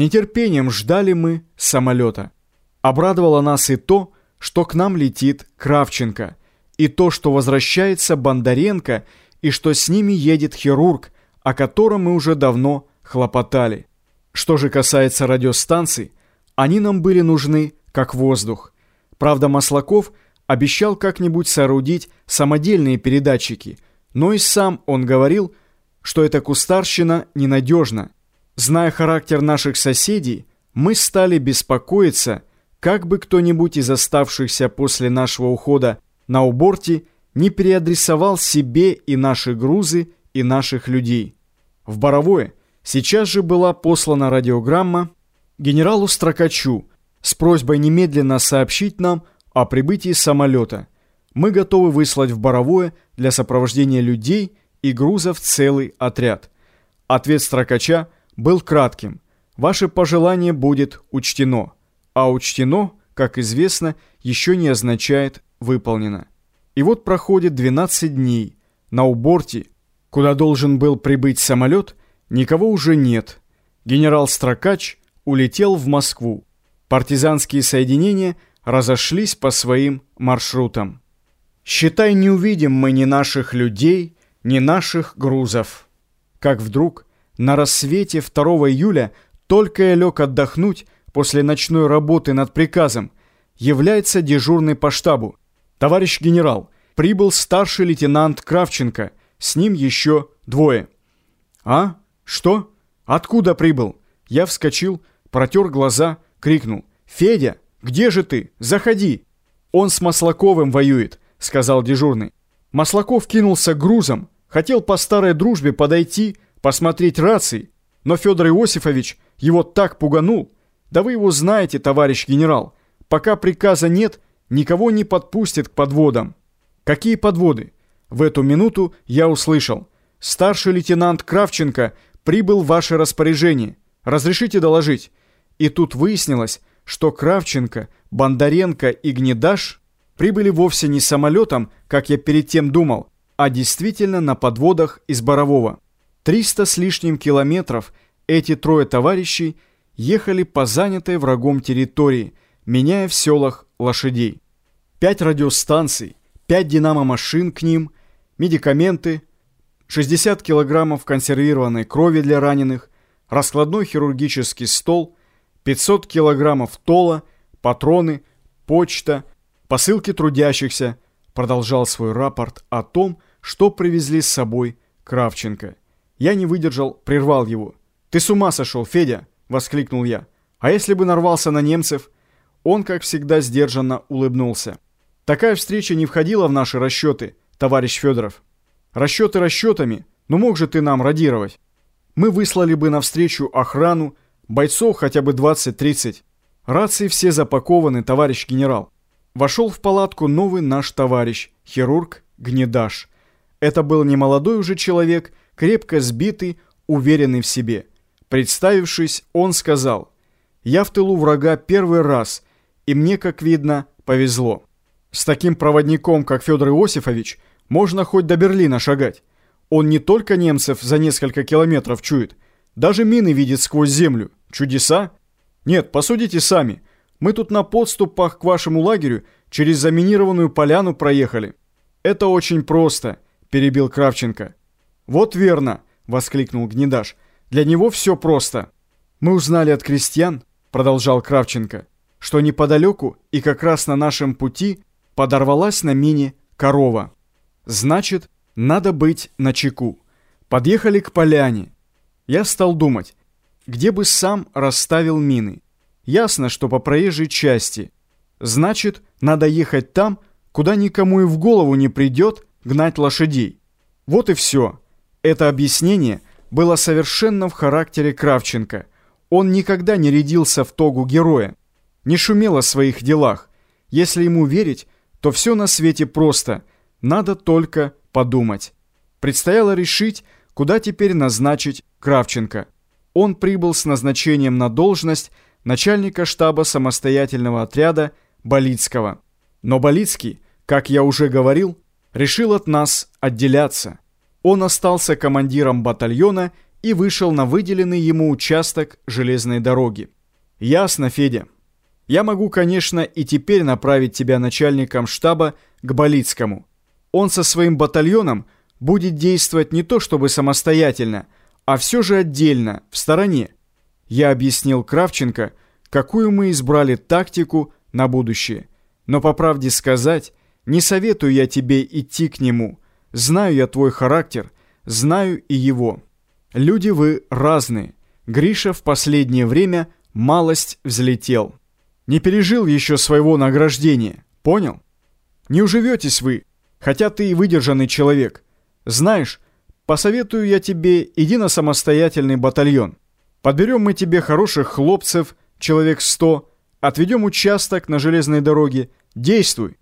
нетерпением ждали мы самолета. Обрадовало нас и то, что к нам летит Кравченко, и то, что возвращается Бондаренко, и что с ними едет хирург, о котором мы уже давно хлопотали. Что же касается радиостанций, они нам были нужны как воздух. Правда, Маслаков обещал как-нибудь соорудить самодельные передатчики, но и сам он говорил, что эта кустарщина ненадежна. Зная характер наших соседей, мы стали беспокоиться, как бы кто-нибудь из оставшихся после нашего ухода на уборте не переадресовал себе и наши грузы, и наших людей. В Боровое сейчас же была послана радиограмма генералу Строкачу с просьбой немедленно сообщить нам о прибытии самолета. Мы готовы выслать в Боровое для сопровождения людей и грузов целый отряд. Ответ Строкача был кратким. Ваше пожелание будет учтено. А учтено, как известно, еще не означает выполнено. И вот проходит 12 дней. На уборте, куда должен был прибыть самолет, никого уже нет. Генерал Строкач улетел в Москву. Партизанские соединения разошлись по своим маршрутам. Считай, не увидим мы ни наших людей, ни наших грузов. Как вдруг на рассвете 2 июля только я лег отдохнуть после ночной работы над приказом, является дежурный по штабу. Товарищ генерал, прибыл старший лейтенант Кравченко, с ним еще двое. А? Что? Откуда прибыл? Я вскочил, протер глаза, крикнул. «Федя, где же ты? Заходи!» «Он с Маслаковым воюет», — сказал дежурный. Маслаков кинулся грузом, хотел по старой дружбе подойти, посмотреть рации, но Федор Иосифович его так пуганул. Да вы его знаете, товарищ генерал. Пока приказа нет, никого не подпустит к подводам. Какие подводы? В эту минуту я услышал. Старший лейтенант Кравченко прибыл в ваше распоряжение. Разрешите доложить? И тут выяснилось, что Кравченко, Бондаренко и Гнедаш прибыли вовсе не самолетом, как я перед тем думал, а действительно на подводах из Борового. Триста с лишним километров эти трое товарищей ехали по занятой врагом территории, меняя в селах лошадей. Пять радиостанций, пять динамо-машин к ним, медикаменты, 60 килограммов консервированной крови для раненых, раскладной хирургический стол, 500 килограммов тола, патроны, почта, посылки трудящихся, продолжал свой рапорт о том, что привезли с собой Кравченко. Я не выдержал, прервал его. «Ты с ума сошел, Федя!» — воскликнул я. «А если бы нарвался на немцев?» Он, как всегда, сдержанно улыбнулся. «Такая встреча не входила в наши расчеты, товарищ Федоров. Расчеты расчетами, но мог же ты нам радировать. Мы выслали бы навстречу охрану, бойцов хотя бы 20-30. Рации все запакованы, товарищ генерал». Вошел в палатку новый наш товарищ, хирург Гнедаш. Это был немолодой уже человек, крепко сбитый, уверенный в себе. Представившись, он сказал, «Я в тылу врага первый раз, и мне, как видно, повезло. С таким проводником, как Федор Иосифович, можно хоть до Берлина шагать. Он не только немцев за несколько километров чует, даже мины видит сквозь землю. Чудеса? Нет, посудите сами. Мы тут на подступах к вашему лагерю через заминированную поляну проехали. Это очень просто, перебил Кравченко. Вот верно, воскликнул Гнедаш. Для него все просто. Мы узнали от крестьян, продолжал Кравченко, что неподалеку и как раз на нашем пути подорвалась на мине корова. Значит, надо быть начеку. Подъехали к поляне. Я стал думать, где бы сам расставил мины. Ясно, что по проезжей части. Значит, надо ехать там, куда никому и в голову не придет гнать лошадей. Вот и все. Это объяснение было совершенно в характере Кравченко. Он никогда не рядился в тогу героя, не шумел о своих делах. Если ему верить, то все на свете просто, надо только подумать. Предстояло решить, куда теперь назначить Кравченко. Он прибыл с назначением на должность начальника штаба самостоятельного отряда Болицкого. Но Болицкий, как я уже говорил, решил от нас отделяться. Он остался командиром батальона и вышел на выделенный ему участок железной дороги. «Ясно, Федя. Я могу, конечно, и теперь направить тебя начальником штаба к Болицкому. Он со своим батальоном будет действовать не то чтобы самостоятельно, а все же отдельно, в стороне. Я объяснил Кравченко, какую мы избрали тактику на будущее. Но по правде сказать, не советую я тебе идти к нему. Знаю я твой характер, знаю и его. Люди вы разные. Гриша в последнее время малость взлетел. Не пережил еще своего награждения, понял? Не уживетесь вы, хотя ты и выдержанный человек. Знаешь, посоветую я тебе, иди на самостоятельный батальон. Подберем мы тебе хороших хлопцев, человек сто, отведем участок на железной дороге, действуй.